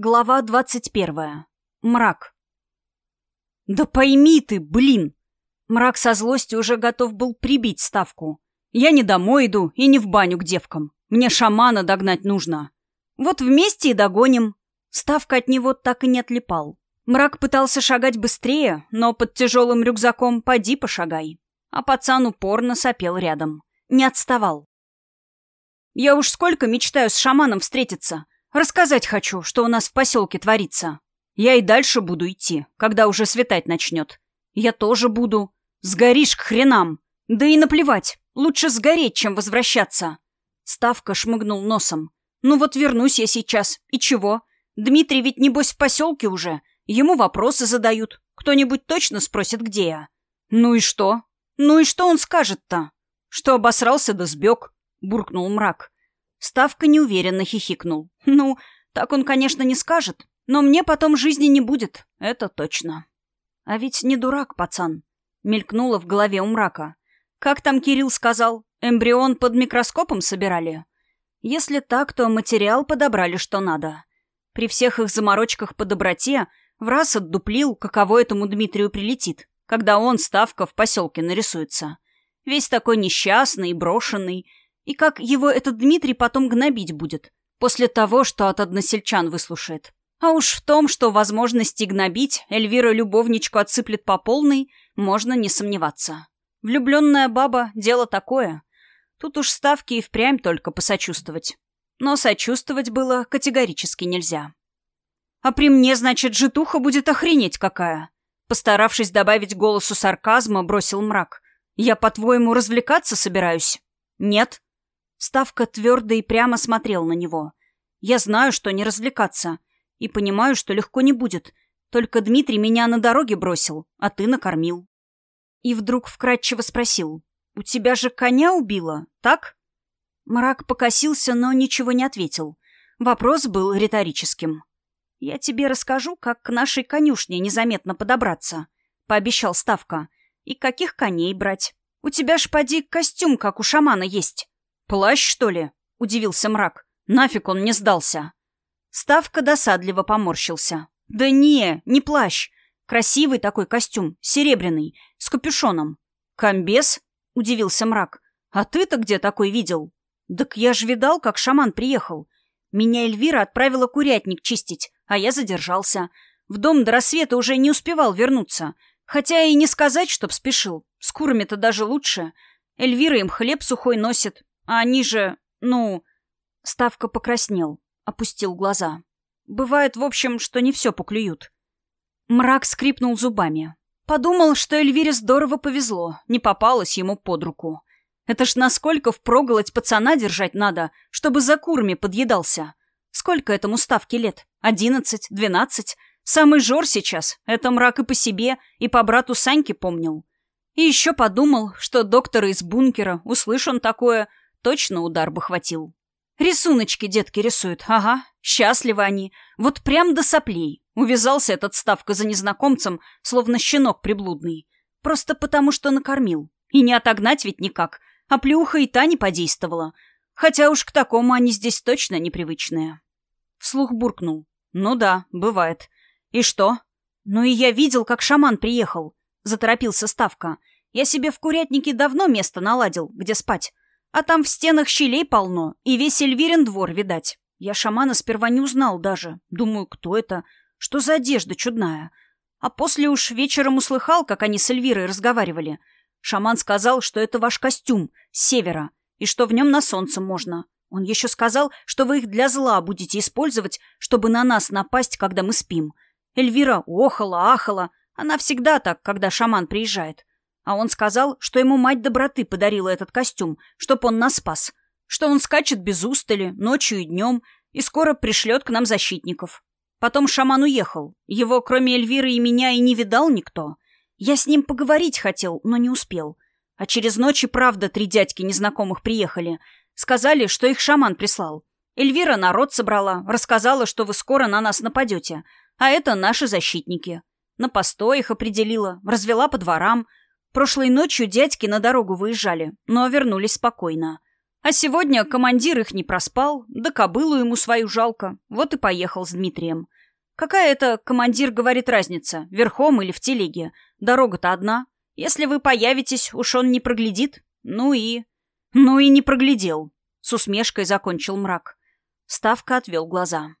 Глава двадцать первая. Мрак. «Да пойми ты, блин!» Мрак со злостью уже готов был прибить ставку. «Я не домой иду и не в баню к девкам. Мне шамана догнать нужно. Вот вместе и догоним». Ставка от него так и не отлипал. Мрак пытался шагать быстрее, но под тяжелым рюкзаком поди пошагай. А пацан упорно сопел рядом. Не отставал. «Я уж сколько мечтаю с шаманом встретиться!» Рассказать хочу, что у нас в поселке творится. Я и дальше буду идти, когда уже светать начнет. Я тоже буду. Сгоришь к хренам. Да и наплевать. Лучше сгореть, чем возвращаться. Ставка шмыгнул носом. Ну вот вернусь я сейчас. И чего? Дмитрий ведь небось в поселке уже. Ему вопросы задают. Кто-нибудь точно спросит, где я. Ну и что? Ну и что он скажет-то? Что обосрался да сбег, буркнул мрак. Ставка неуверенно хихикнул. «Ну, так он, конечно, не скажет, но мне потом жизни не будет, это точно». «А ведь не дурак, пацан», — мелькнуло в голове у мрака. «Как там Кирилл сказал, эмбрион под микроскопом собирали?» «Если так, то материал подобрали что надо. При всех их заморочках по доброте в раз отдуплил, каково этому Дмитрию прилетит, когда он, Ставка, в поселке нарисуется. Весь такой несчастный, брошенный, и как его этот Дмитрий потом гнобить будет, после того, что от односельчан выслушает. А уж в том, что возможности гнобить Эльвира любовничку отсыплет по полной, можно не сомневаться. Влюбленная баба — дело такое. Тут уж ставки и впрямь только посочувствовать. Но сочувствовать было категорически нельзя. «А при мне, значит, житуха будет охренеть какая!» Постаравшись добавить голосу сарказма, бросил мрак. «Я, по-твоему, развлекаться собираюсь?» «Нет», Ставка твердо и прямо смотрел на него. «Я знаю, что не развлекаться. И понимаю, что легко не будет. Только Дмитрий меня на дороге бросил, а ты накормил». И вдруг вкратчиво спросил. «У тебя же коня убило, так?» Мрак покосился, но ничего не ответил. Вопрос был риторическим. «Я тебе расскажу, как к нашей конюшне незаметно подобраться», — пообещал Ставка. «И каких коней брать? У тебя ж, поди, костюм, как у шамана есть». «Плащ, что ли?» — удивился мрак. «Нафиг он мне сдался?» Ставка досадливо поморщился. «Да не, не плащ. Красивый такой костюм, серебряный, с капюшоном». «Комбез?» — удивился мрак. «А ты-то где такой видел?» «Так я ж видал, как шаман приехал. Меня Эльвира отправила курятник чистить, а я задержался. В дом до рассвета уже не успевал вернуться. Хотя и не сказать, чтоб спешил. С курами-то даже лучше. Эльвира им хлеб сухой носит, а они же, ну... Ставка покраснел, опустил глаза. Бывает, в общем, что не все поклюют. Мрак скрипнул зубами. Подумал, что Эльвире здорово повезло, не попалось ему под руку. Это ж насколько впроголодь пацана держать надо, чтобы за курами подъедался. Сколько этому ставке лет? Одиннадцать? Двенадцать? Самый жор сейчас. Это мрак и по себе, и по брату Саньке помнил. И еще подумал, что доктора из бункера, услышь он такое, Точно удар бы хватил. Рисуночки детки рисуют, ага. Счастливы они. Вот прям до соплей. Увязался этот ставка за незнакомцем, словно щенок приблудный. Просто потому, что накормил. И не отогнать ведь никак. А плюха и та не подействовала. Хотя уж к такому они здесь точно непривычные. Вслух буркнул. Ну да, бывает. И что? Ну и я видел, как шаман приехал. Заторопился Ставка. Я себе в курятнике давно место наладил, где спать. А там в стенах щелей полно, и весь Эльвирин двор, видать. Я шамана сперва не узнал даже. Думаю, кто это? Что за одежда чудная? А после уж вечером услыхал, как они с Эльвирой разговаривали. Шаман сказал, что это ваш костюм, с севера, и что в нем на солнце можно. Он еще сказал, что вы их для зла будете использовать, чтобы на нас напасть, когда мы спим. Эльвира охала, ахала. Она всегда так, когда шаман приезжает. А он сказал, что ему мать доброты подарила этот костюм, чтоб он нас спас. Что он скачет без устали, ночью и днем, и скоро пришлет к нам защитников. Потом шаман уехал. Его, кроме Эльвиры и меня, и не видал никто. Я с ним поговорить хотел, но не успел. А через ночь и правда три дядьки незнакомых приехали. Сказали, что их шаман прислал. Эльвира народ собрала, рассказала, что вы скоро на нас нападете. А это наши защитники. На постой их определила, развела по дворам — Прошлой ночью дядьки на дорогу выезжали, но вернулись спокойно. А сегодня командир их не проспал, да кобылу ему свою жалко. Вот и поехал с Дмитрием. Какая это, командир говорит, разница, верхом или в телеге? Дорога-то одна. Если вы появитесь, уж он не проглядит. Ну и... Ну и не проглядел. С усмешкой закончил мрак. Ставка отвел глаза.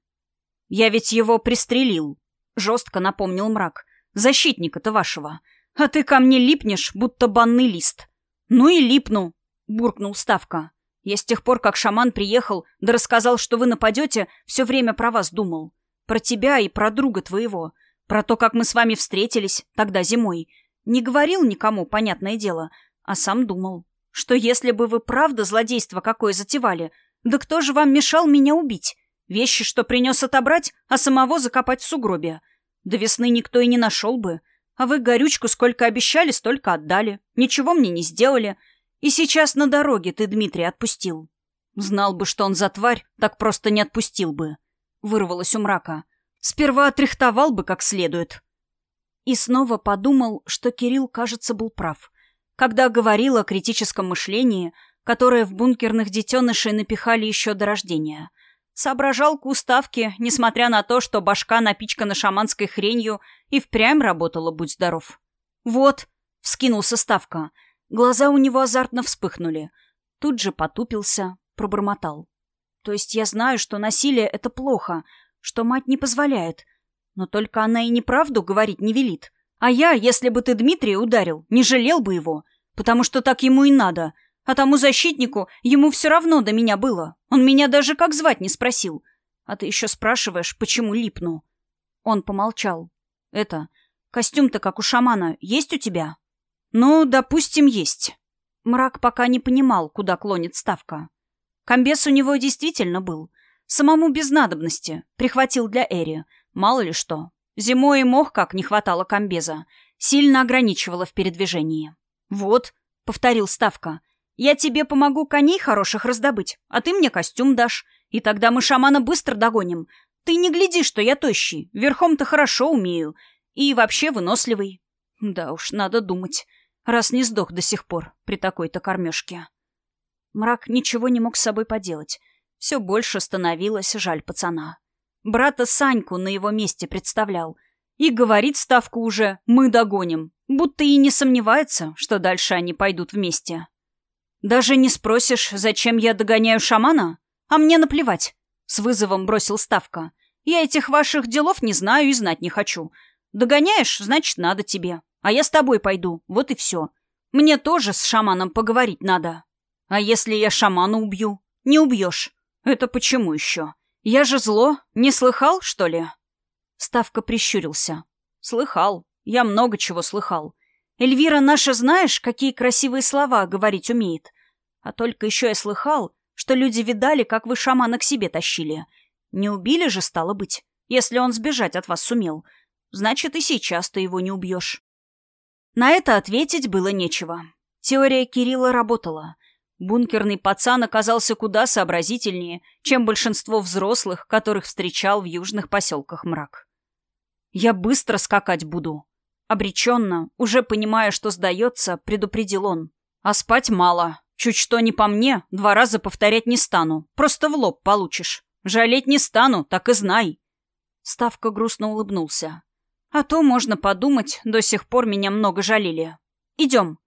«Я ведь его пристрелил», — жестко напомнил мрак. «Защитника-то вашего. А ты ко мне липнешь, будто банный лист». «Ну и липну», — буркнул Ставка. «Я с тех пор, как шаман приехал, да рассказал, что вы нападете, все время про вас думал. Про тебя и про друга твоего. Про то, как мы с вами встретились тогда зимой. Не говорил никому, понятное дело, а сам думал, что если бы вы правда злодейство какое затевали, да кто же вам мешал меня убить? Вещи, что принес отобрать, а самого закопать в сугробе. До весны никто и не нашел бы. А вы горючку сколько обещали, столько отдали. Ничего мне не сделали. И сейчас на дороге ты Дмитрий отпустил. Знал бы, что он за тварь, так просто не отпустил бы. Вырвалось у мрака. Сперва отрихтовал бы как следует. И снова подумал, что Кирилл, кажется, был прав. Когда говорил о критическом мышлении, которое в бункерных детенышей напихали еще до рождения — Соображалка уставки, несмотря на то, что башка напичкана шаманской хренью, и впрямь работала, будь здоров. «Вот», — вскинулся Ставка. Глаза у него азартно вспыхнули. Тут же потупился, пробормотал. «То есть я знаю, что насилие — это плохо, что мать не позволяет. Но только она и неправду говорить не велит. А я, если бы ты Дмитрия ударил, не жалел бы его, потому что так ему и надо — а тому защитнику ему все равно до меня было. Он меня даже как звать не спросил. А ты еще спрашиваешь, почему липну?» Он помолчал. «Это, костюм-то как у шамана, есть у тебя?» «Ну, допустим, есть». Мрак пока не понимал, куда клонит ставка. Комбес у него действительно был. Самому без надобности. Прихватил для Эри. Мало ли что. Зимой и мох как не хватало комбеза. Сильно ограничивало в передвижении. «Вот», — повторил Ставка, я тебе помогу коней хороших раздобыть, а ты мне костюм дашь. И тогда мы шамана быстро догоним. Ты не гляди, что я тощий. Верхом-то хорошо умею. И вообще выносливый. Да уж, надо думать. Раз не сдох до сих пор при такой-то кормежке. Мрак ничего не мог с собой поделать. Все больше становилось жаль пацана. Брата Саньку на его месте представлял. И говорит ставку уже «мы догоним», будто и не сомневается, что дальше они пойдут вместе. «Даже не спросишь, зачем я догоняю шамана? А мне наплевать», — с вызовом бросил Ставка. «Я этих ваших делов не знаю и знать не хочу. Догоняешь, значит, надо тебе. А я с тобой пойду, вот и все. Мне тоже с шаманом поговорить надо. А если я шамана убью? Не убьешь. Это почему еще? Я же зло. Не слыхал, что ли?» Ставка прищурился. «Слыхал. Я много чего слыхал. Эльвира наша, знаешь, какие красивые слова говорить умеет. А только еще я слыхал, что люди видали, как вы шамана к себе тащили. Не убили же, стало быть, если он сбежать от вас сумел. Значит, и сейчас ты его не убьешь. На это ответить было нечего. Теория Кирилла работала. Бункерный пацан оказался куда сообразительнее, чем большинство взрослых, которых встречал в южных поселках мрак. «Я быстро скакать буду», Обреченно, уже понимая, что сдается, предупредил он. «А спать мало. Чуть что не по мне, два раза повторять не стану. Просто в лоб получишь. Жалеть не стану, так и знай». Ставка грустно улыбнулся. «А то, можно подумать, до сих пор меня много жалели. Идем».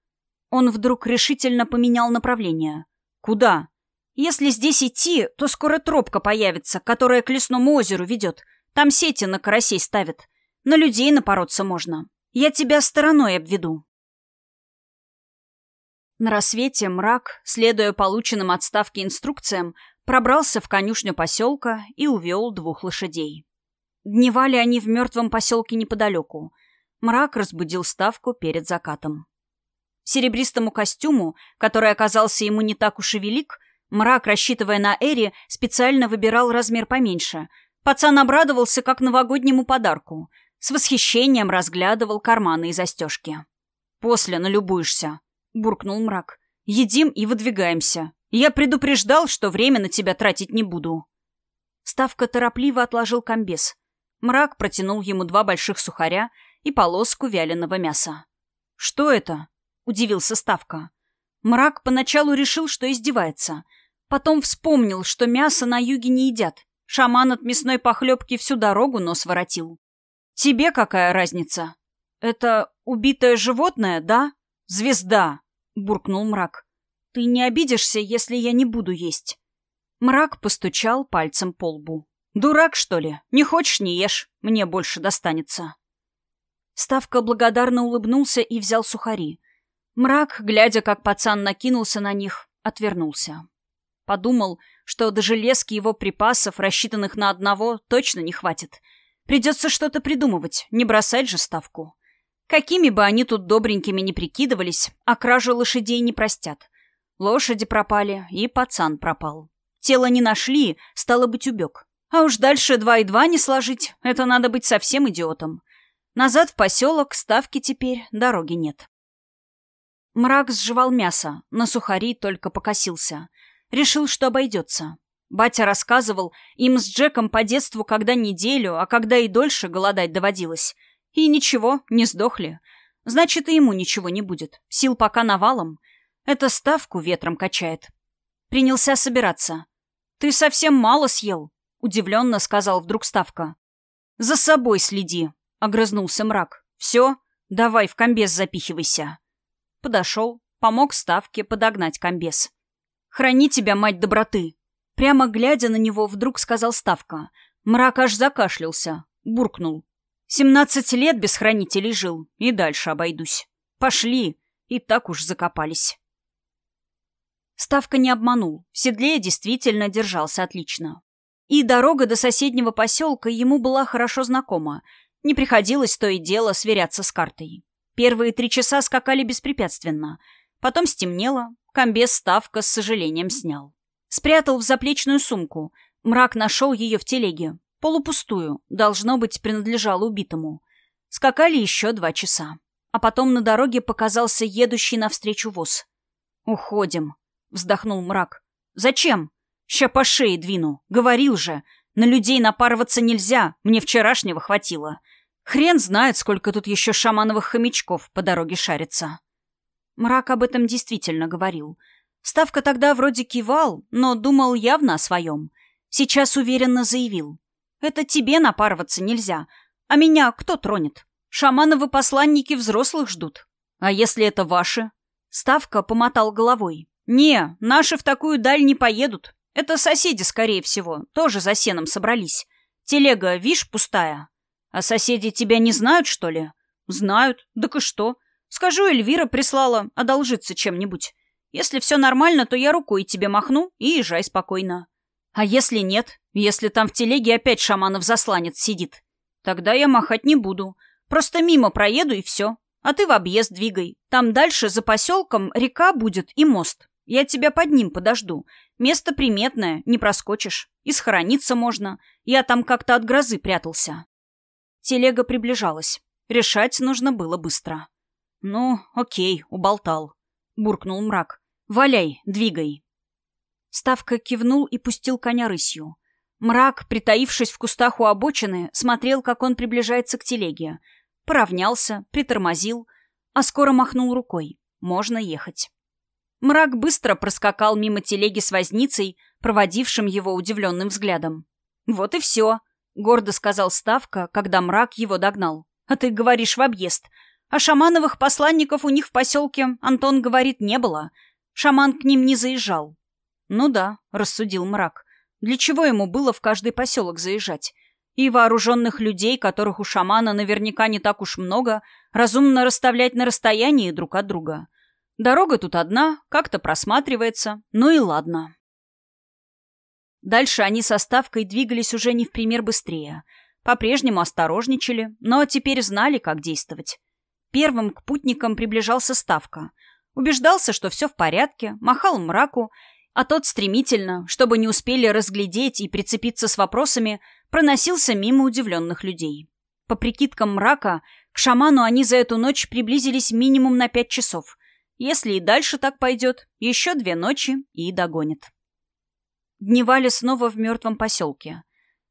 Он вдруг решительно поменял направление. «Куда?» «Если здесь идти, то скоро тропка появится, которая к лесному озеру ведет. Там сети на карасей ставят. На людей напороться можно. Я тебя стороной обведу. На рассвете мрак, следуя полученным от ставки инструкциям, пробрался в конюшню поселка и увел двух лошадей. Дневали они в мертвом поселке неподалеку. Мрак разбудил ставку перед закатом. Серебристому костюму, который оказался ему не так уж и велик, мрак, рассчитывая на Эри, специально выбирал размер поменьше. Пацан обрадовался как новогоднему подарку — с восхищением разглядывал карманы и застежки. «После налюбуешься», — буркнул мрак. «Едим и выдвигаемся. Я предупреждал, что время на тебя тратить не буду». Ставка торопливо отложил комбез. Мрак протянул ему два больших сухаря и полоску вяленого мяса. «Что это?» — удивился Ставка. Мрак поначалу решил, что издевается. Потом вспомнил, что мясо на юге не едят. Шаман от мясной похлебки всю дорогу нос воротил. «Тебе какая разница? Это убитое животное, да? Звезда!» — буркнул мрак. «Ты не обидишься, если я не буду есть?» Мрак постучал пальцем по лбу. «Дурак, что ли? Не хочешь — не ешь. Мне больше достанется». Ставка благодарно улыбнулся и взял сухари. Мрак, глядя, как пацан накинулся на них, отвернулся. Подумал, что до железки его припасов, рассчитанных на одного, точно не хватит. Придется что-то придумывать, не бросать же ставку. Какими бы они тут добренькими не прикидывались, а кражу лошадей не простят. Лошади пропали, и пацан пропал. Тело не нашли, стало быть, убег. А уж дальше два и два не сложить, это надо быть совсем идиотом. Назад в поселок, ставки теперь, дороги нет. Мрак сживал мясо, на сухари только покосился. Решил, что обойдется. Батя рассказывал, им с Джеком по детству когда неделю, а когда и дольше голодать доводилось. И ничего, не сдохли. Значит, и ему ничего не будет. Сил пока навалом. Это ставку ветром качает. Принялся собираться. «Ты совсем мало съел», — удивленно сказал вдруг Ставка. «За собой следи», — огрызнулся мрак. «Все, давай в комбез запихивайся». Подошел, помог Ставке подогнать комбез. «Храни тебя, мать доброты!» Прямо глядя на него, вдруг сказал Ставка. Мрак аж закашлялся, буркнул. «Семнадцать лет без хранителей жил, и дальше обойдусь. Пошли!» И так уж закопались. Ставка не обманул. В седле действительно держался отлично. И дорога до соседнего поселка ему была хорошо знакома. Не приходилось то и дело сверяться с картой. Первые три часа скакали беспрепятственно. Потом стемнело, комбез Ставка с сожалением снял. Спрятал в заплечную сумку. Мрак нашел ее в телеге. Полупустую, должно быть, принадлежала убитому. Скакали еще два часа. А потом на дороге показался едущий навстречу воз. «Уходим», вздохнул мрак. «Зачем? Ща по шее двину. Говорил же. На людей напарываться нельзя. Мне вчерашнего хватило. Хрен знает, сколько тут еще шамановых хомячков по дороге шарится». Мрак об этом действительно говорил. Ставка тогда вроде кивал, но думал явно о своем. Сейчас уверенно заявил. «Это тебе напарываться нельзя. А меня кто тронет? Шамановы посланники взрослых ждут. А если это ваши?» Ставка помотал головой. «Не, наши в такую даль не поедут. Это соседи, скорее всего, тоже за сеном собрались. Телега, вишь, пустая. А соседи тебя не знают, что ли?» «Знают. Так и что? Скажу, Эльвира прислала одолжиться чем-нибудь. Если все нормально, то я рукой тебе махну и езжай спокойно. А если нет? Если там в телеге опять шаманов-засланец сидит? Тогда я махать не буду. Просто мимо проеду и все. А ты в объезд двигай. Там дальше за поселком река будет и мост. Я тебя под ним подожду. Место приметное, не проскочишь. И схорониться можно. Я там как-то от грозы прятался. Телега приближалась. Решать нужно было быстро. «Ну, окей, уболтал», — буркнул мрак. «Валяй, двигай». Ставка кивнул и пустил коня рысью. Мрак, притаившись в кустах у обочины, смотрел, как он приближается к телеге. Поравнялся, притормозил, а скоро махнул рукой. Можно ехать. Мрак быстро проскакал мимо телеги с возницей, проводившим его удивленным взглядом. «Вот и все», — гордо сказал Ставка, когда мрак его догнал. «А ты говоришь в объезд. А шамановых посланников у них в поселке, Антон говорит, не было. Шаман к ним не заезжал». «Ну да», — рассудил мрак. «Для чего ему было в каждый поселок заезжать? И вооруженных людей, которых у шамана наверняка не так уж много, разумно расставлять на расстоянии друг от друга». Дорога тут одна, как-то просматривается, ну и ладно. Дальше они со Ставкой двигались уже не в пример быстрее. По-прежнему осторожничали, но теперь знали, как действовать. Первым к путникам приближался Ставка. Убеждался, что все в порядке, махал мраку, а тот стремительно, чтобы не успели разглядеть и прицепиться с вопросами, проносился мимо удивленных людей. По прикидкам мрака, к шаману они за эту ночь приблизились минимум на пять часов, если и дальше так пойдет, еще две ночи и догонит. Дневали снова в мертвом поселке.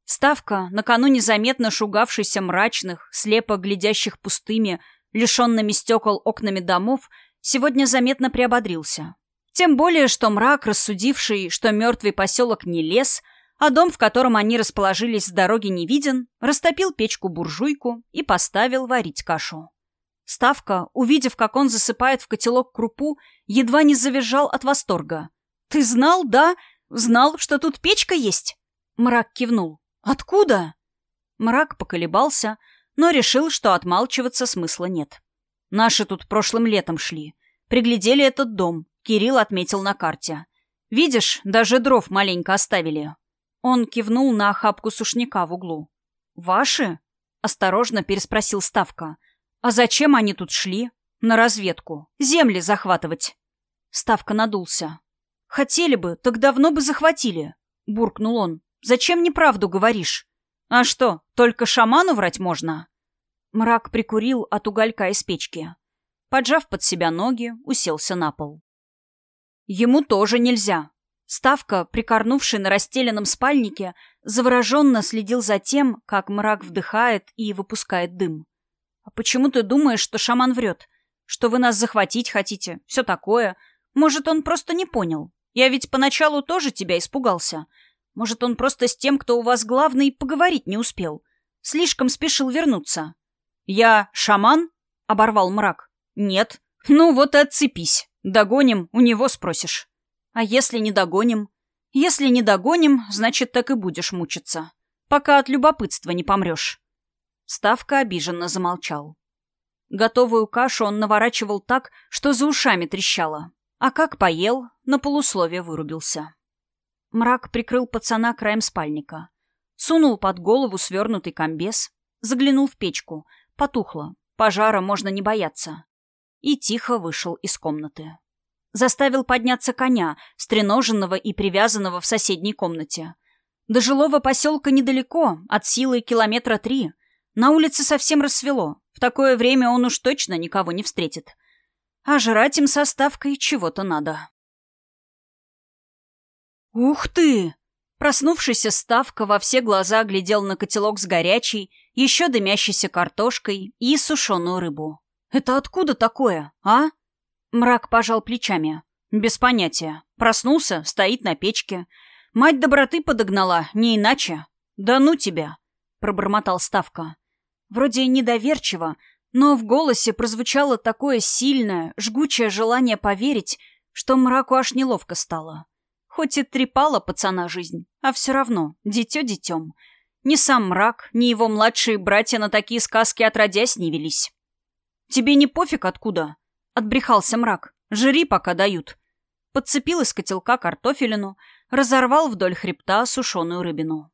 Ставка, накануне заметно шугавшийся мрачных, слепо глядящих пустыми, лишенными стекол окнами домов, сегодня заметно приободрился. Тем более, что мрак, рассудивший, что мертвый поселок не лес, а дом, в котором они расположились с дороги не виден, растопил печку-буржуйку и поставил варить кашу. Ставка, увидев, как он засыпает в котелок крупу, едва не завизжал от восторга. «Ты знал, да? Знал, что тут печка есть?» Мрак кивнул. «Откуда?» Мрак поколебался, но решил, что отмалчиваться смысла нет. «Наши тут прошлым летом шли. Приглядели этот дом. Кирилл отметил на карте. Видишь, даже дров маленько оставили». Он кивнул на охапку сушняка в углу. «Ваши?» — осторожно переспросил Ставка. «А зачем они тут шли? На разведку. Земли захватывать». Ставка надулся. «Хотели бы, так давно бы захватили», — буркнул он. «Зачем неправду говоришь? А что, только шаману врать можно?» Мрак прикурил от уголька из печки. Поджав под себя ноги, уселся на пол. Ему тоже нельзя. Ставка, прикорнувший на расстеленном спальнике, завороженно следил за тем, как мрак вдыхает и выпускает дым. «А почему ты думаешь, что шаман врет? Что вы нас захватить хотите? Все такое? Может, он просто не понял? Я ведь поначалу тоже тебя испугался. Может, он просто с тем, кто у вас главный, поговорить не успел. Слишком спешил вернуться. «Я шаман?» — оборвал мрак. «Нет». «Ну вот и отцепись. Догоним, у него спросишь». «А если не догоним?» «Если не догоним, значит, так и будешь мучиться. Пока от любопытства не помрешь». Ставка обиженно замолчал. Готовую кашу он наворачивал так, что за ушами трещало. А как поел, на полусловие вырубился. Мрак прикрыл пацана краем спальника. Сунул под голову свернутый комбез, заглянул в печку. Потухло. Пожара можно не бояться. И тихо вышел из комнаты. Заставил подняться коня, стреноженного и привязанного в соседней комнате. До жилого поселка недалеко, от силы километра три. На улице совсем рассвело. В такое время он уж точно никого не встретит. А жрать им составкой чего-то надо. «Ух ты!» Проснувшийся Ставка во все глаза глядел на котелок с горячей, еще дымящейся картошкой и сушеную рыбу. «Это откуда такое, а?» Мрак пожал плечами. «Без понятия. Проснулся, стоит на печке. Мать доброты подогнала, не иначе. Да ну тебя!» Пробормотал Ставка. Вроде недоверчиво, но в голосе прозвучало такое сильное, жгучее желание поверить, что мраку аж неловко стало. Хоть и трепала пацана жизнь, а все равно, дитё детем. Ни сам мрак, ни его младшие братья на такие сказки отродясь не велись. «Тебе не пофиг откуда?» — отбрехался мрак. «Жри, пока дают». Подцепил из котелка картофелину, разорвал вдоль хребта сушеную рыбину.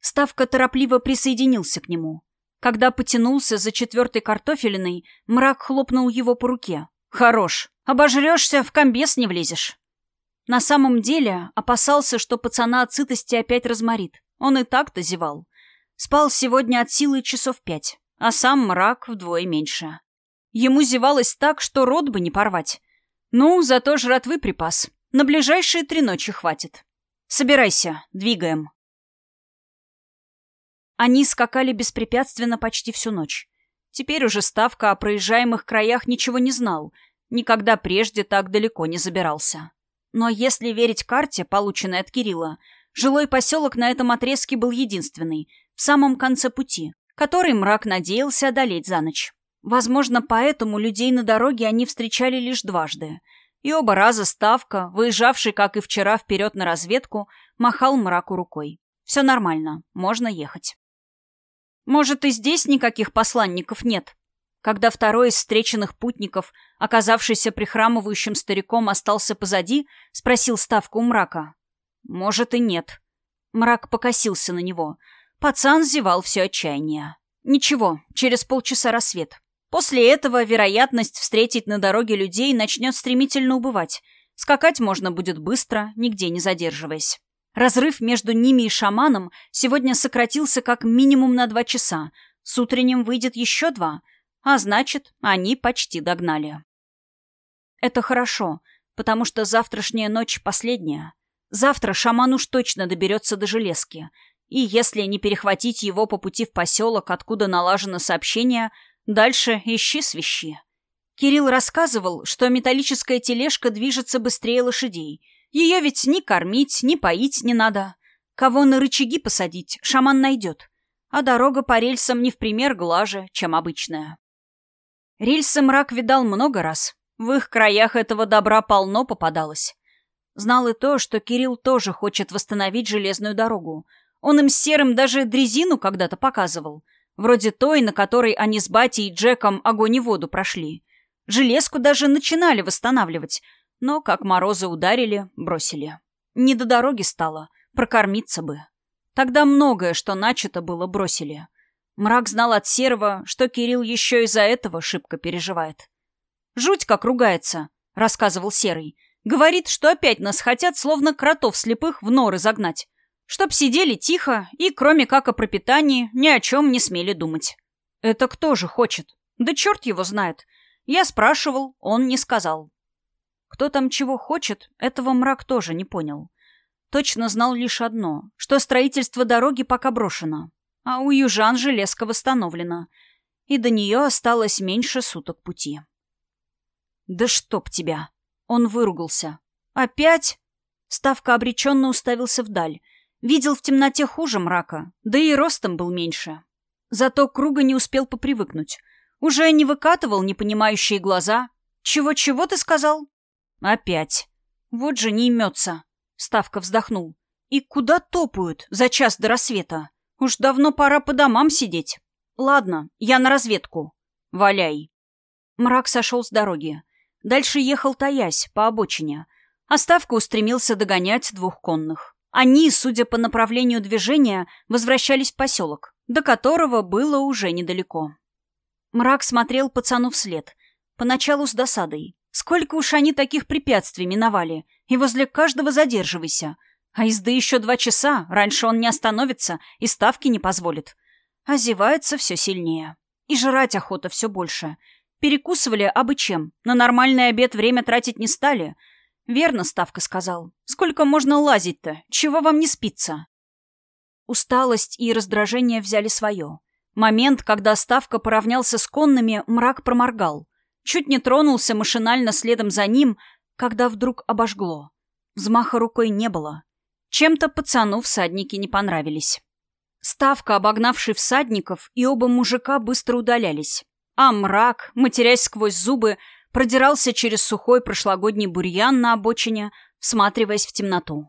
Ставка торопливо присоединился к нему. Когда потянулся за четвертой картофелиной, мрак хлопнул его по руке. «Хорош. Обожрешься, в комбез не влезешь». На самом деле опасался, что пацана от сытости опять разморит. Он и так-то зевал. Спал сегодня от силы часов пять, а сам мрак вдвое меньше. Ему зевалось так, что рот бы не порвать. Ну, зато жратвы припас. На ближайшие три ночи хватит. Собирайся, двигаем. Они скакали беспрепятственно почти всю ночь. Теперь уже Ставка о проезжаемых краях ничего не знал. Никогда прежде так далеко не забирался. Но если верить карте, полученной от Кирилла, жилой поселок на этом отрезке был единственный, в самом конце пути, который мрак надеялся одолеть за ночь. Возможно, поэтому людей на дороге они встречали лишь дважды. И оба раза Ставка, выезжавший, как и вчера, вперед на разведку, махал мраку рукой. «Все нормально, можно ехать». «Может, и здесь никаких посланников нет?» Когда второй из встреченных путников, оказавшийся прихрамывающим стариком, остался позади, спросил ставку у мрака. «Может и нет». Мрак покосился на него. Пацан зевал все отчаяние. «Ничего, через полчаса рассвет. После этого вероятность встретить на дороге людей начнет стремительно убывать. Скакать можно будет быстро, нигде не задерживаясь. Разрыв между ними и шаманом сегодня сократился как минимум на два часа. С утренним выйдет еще два — а значит, они почти догнали. Это хорошо, потому что завтрашняя ночь последняя. Завтра шаман уж точно доберется до железки. И если не перехватить его по пути в поселок, откуда налажено сообщение, дальше ищи свищи. Кирилл рассказывал, что металлическая тележка движется быстрее лошадей. Ее ведь ни кормить, ни поить не надо. Кого на рычаги посадить, шаман найдет. А дорога по рельсам не в пример глаже, чем обычная. Рельсы мрак видал много раз. В их краях этого добра полно попадалось. Знал и то, что Кирилл тоже хочет восстановить железную дорогу. Он им серым даже дрезину когда-то показывал. Вроде той, на которой они с Батей и Джеком огонь и воду прошли. Железку даже начинали восстанавливать, но, как морозы ударили, бросили. Не до дороги стало, прокормиться бы. Тогда многое, что начато было, бросили. Мрак знал от Серого, что Кирилл еще из-за этого шибко переживает. «Жуть как ругается», — рассказывал Серый. «Говорит, что опять нас хотят, словно кротов слепых, в норы загнать. Чтоб сидели тихо и, кроме как о пропитании, ни о чем не смели думать». «Это кто же хочет?» «Да черт его знает. Я спрашивал, он не сказал». Кто там чего хочет, этого мрак тоже не понял. Точно знал лишь одно, что строительство дороги пока брошено, а у южан железка восстановлена, и до нее осталось меньше суток пути. «Да чтоб тебя!» Он выругался. «Опять?» Ставка обреченно уставился вдаль. Видел в темноте хуже мрака, да и ростом был меньше. Зато круга не успел попривыкнуть. Уже не выкатывал непонимающие глаза. «Чего-чего ты сказал?» «Опять. Вот же не имется». Ставка вздохнул. «И куда топают за час до рассвета?» Уж давно пора по домам сидеть. Ладно, я на разведку. Валяй. Мрак сошел с дороги. Дальше ехал таясь, по обочине. Оставка устремился догонять двух конных. Они, судя по направлению движения, возвращались в поселок, до которого было уже недалеко. Мрак смотрел пацану вслед. Поначалу с досадой. Сколько уж они таких препятствий миновали, и возле каждого задерживайся. А езды еще два часа, раньше он не остановится и ставки не позволит. Озевается все сильнее. И жрать охота все больше. Перекусывали абы чем. На нормальный обед время тратить не стали. Верно Ставка сказал. Сколько можно лазить-то? Чего вам не спится? Усталость и раздражение взяли свое. Момент, когда Ставка поравнялся с конными, мрак проморгал. Чуть не тронулся машинально следом за ним, когда вдруг обожгло. Взмаха рукой не было. Чем-то пацану всадники не понравились. Ставка, обогнавший всадников, и оба мужика быстро удалялись. А мрак, матерясь сквозь зубы, продирался через сухой прошлогодний бурьян на обочине, всматриваясь в темноту.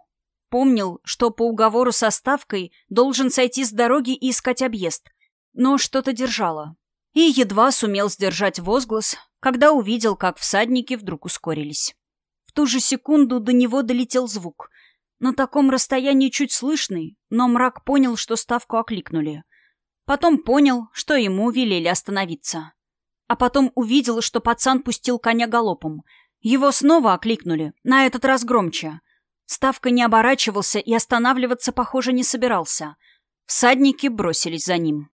Помнил, что по уговору со Ставкой должен сойти с дороги и искать объезд, но что-то держало. И едва сумел сдержать возглас, когда увидел, как всадники вдруг ускорились. В ту же секунду до него долетел звук — на таком расстоянии чуть слышный, но мрак понял, что ставку окликнули. Потом понял, что ему велели остановиться. А потом увидел, что пацан пустил коня галопом. Его снова окликнули, на этот раз громче. Ставка не оборачивался и останавливаться, похоже, не собирался. Всадники бросились за ним.